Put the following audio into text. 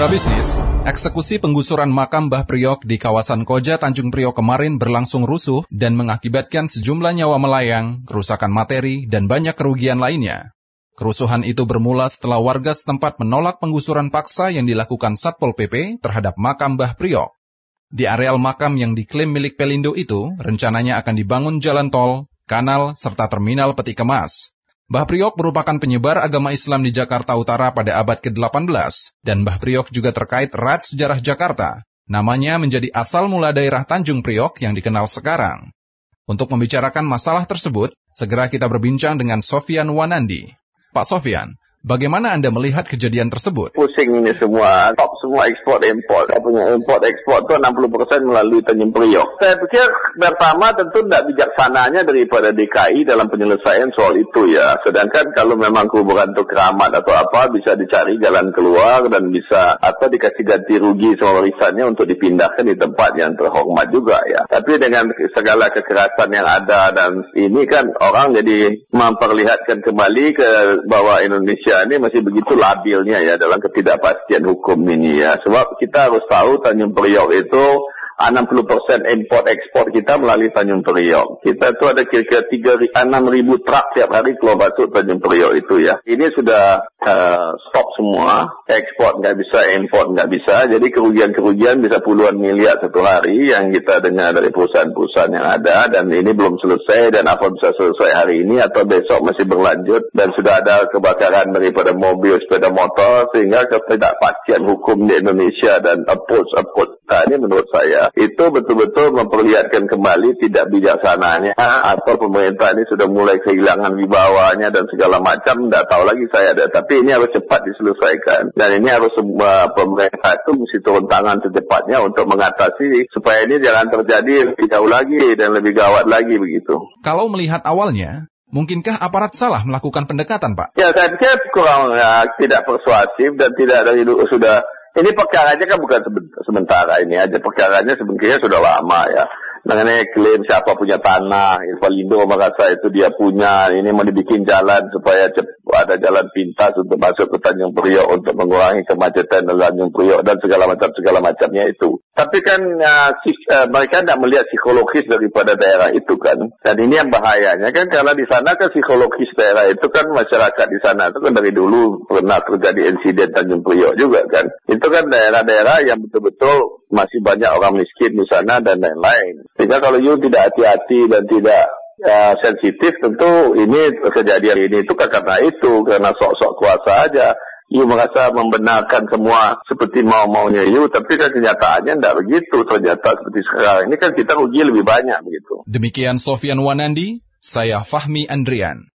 Mitra bisnis, eksekusi penggusuran makam Mbah Priok di kawasan Koja Tanjung Priok kemarin berlangsung rusuh dan mengakibatkan sejumlah nyawa melayang, kerusakan materi, dan banyak kerugian lainnya. Kerusuhan itu bermula setelah warga setempat menolak penggusuran paksa yang dilakukan Satpol PP terhadap makam Mbah Priok. Di areal makam yang diklaim milik Pelindo itu, rencananya akan dibangun jalan tol, kanal, serta terminal peti kemas. Mbah Priok merupakan penyebar agama Islam di Jakarta Utara pada abad ke-18, dan Mbah Priok juga terkait erat sejarah Jakarta. Namanya menjadi asal mula daerah Tanjung Priok yang dikenal sekarang. Untuk membicarakan masalah tersebut, segera kita berbincang dengan Sofian Wanandi. Pak Sofian, Bagaimana Anda melihat kejadian tersebut? Pusing ini semua, top semua ekspor import. Saya punya import ekspor itu 60% melalui Tanjung Priok. Saya pikir pertama tentu tidak bijaksananya daripada DKI dalam penyelesaian soal itu ya. Sedangkan kalau memang kuburan itu keramat atau apa, bisa dicari jalan keluar dan bisa atau dikasih ganti rugi semua warisannya untuk dipindahkan di tempat yang terhormat juga ya. Tapi dengan segala kekerasan yang ada dan ini kan orang jadi memperlihatkan kembali ke bahwa Indonesia Indonesia ini masih begitu labilnya ya dalam ketidakpastian hukum ini ya. Sebab kita harus tahu Tanjung Priok itu 60% import ekspor kita melalui Tanjung Priok. Kita itu ada kira-kira 6 ribu truk tiap hari keluar masuk Tanjung Priok itu ya. Ini sudah uh, stop semua. Ekspor nggak bisa, import nggak bisa. Jadi kerugian-kerugian bisa puluhan miliar satu hari yang kita dengar dari perusahaan-perusahaan yang ada. Dan ini belum selesai dan apa bisa selesai hari ini atau besok masih berlanjut. Dan sudah ada kebakaran daripada mobil, sepeda motor. Sehingga ketidakpastian hukum di Indonesia dan approach-approach kita ini menurut saya itu betul-betul memperlihatkan kembali tidak bijaksananya atau pemerintah ini sudah mulai kehilangan wibawanya dan segala macam tidak tahu lagi saya ada tapi ini harus cepat diselesaikan dan ini harus semua pemerintah itu mesti turun tangan secepatnya untuk mengatasi supaya ini jangan terjadi lebih jauh lagi dan lebih gawat lagi begitu. Kalau melihat awalnya, Mungkinkah aparat salah melakukan pendekatan, Pak? Ya, saya pikir kurang ya, tidak persuasif dan tidak dari sudah ini perkaranya kan bukan sementara ini aja, perkaranya sebenarnya sudah lama ya. Mengenai klaim siapa punya tanah, Invalindo merasa itu dia punya, ini mau dibikin jalan supaya ada jalan pintas untuk masuk ke Tanjung Priok untuk mengurangi kemacetan di Tanjung Priok dan segala macam segala macamnya itu. Tapi kan uh, si, uh, mereka tidak melihat psikologis daripada daerah itu kan. Dan ini yang bahayanya kan karena di sana kan psikologis daerah itu kan masyarakat di sana itu kan dari dulu pernah terjadi insiden Tanjung Priok juga kan. Itu kan daerah-daerah yang betul-betul masih banyak orang miskin di sana dan lain-lain. Sehingga kalau you tidak hati-hati dan tidak ya, sensitif, tentu ini kejadian ini itu karena itu, karena sok-sok kuasa aja. You merasa membenarkan semua seperti mau-maunya you, tapi kan kenyataannya tidak begitu. Ternyata seperti sekarang ini kan kita rugi lebih banyak begitu. Demikian Sofian Wanandi, saya Fahmi Andrian.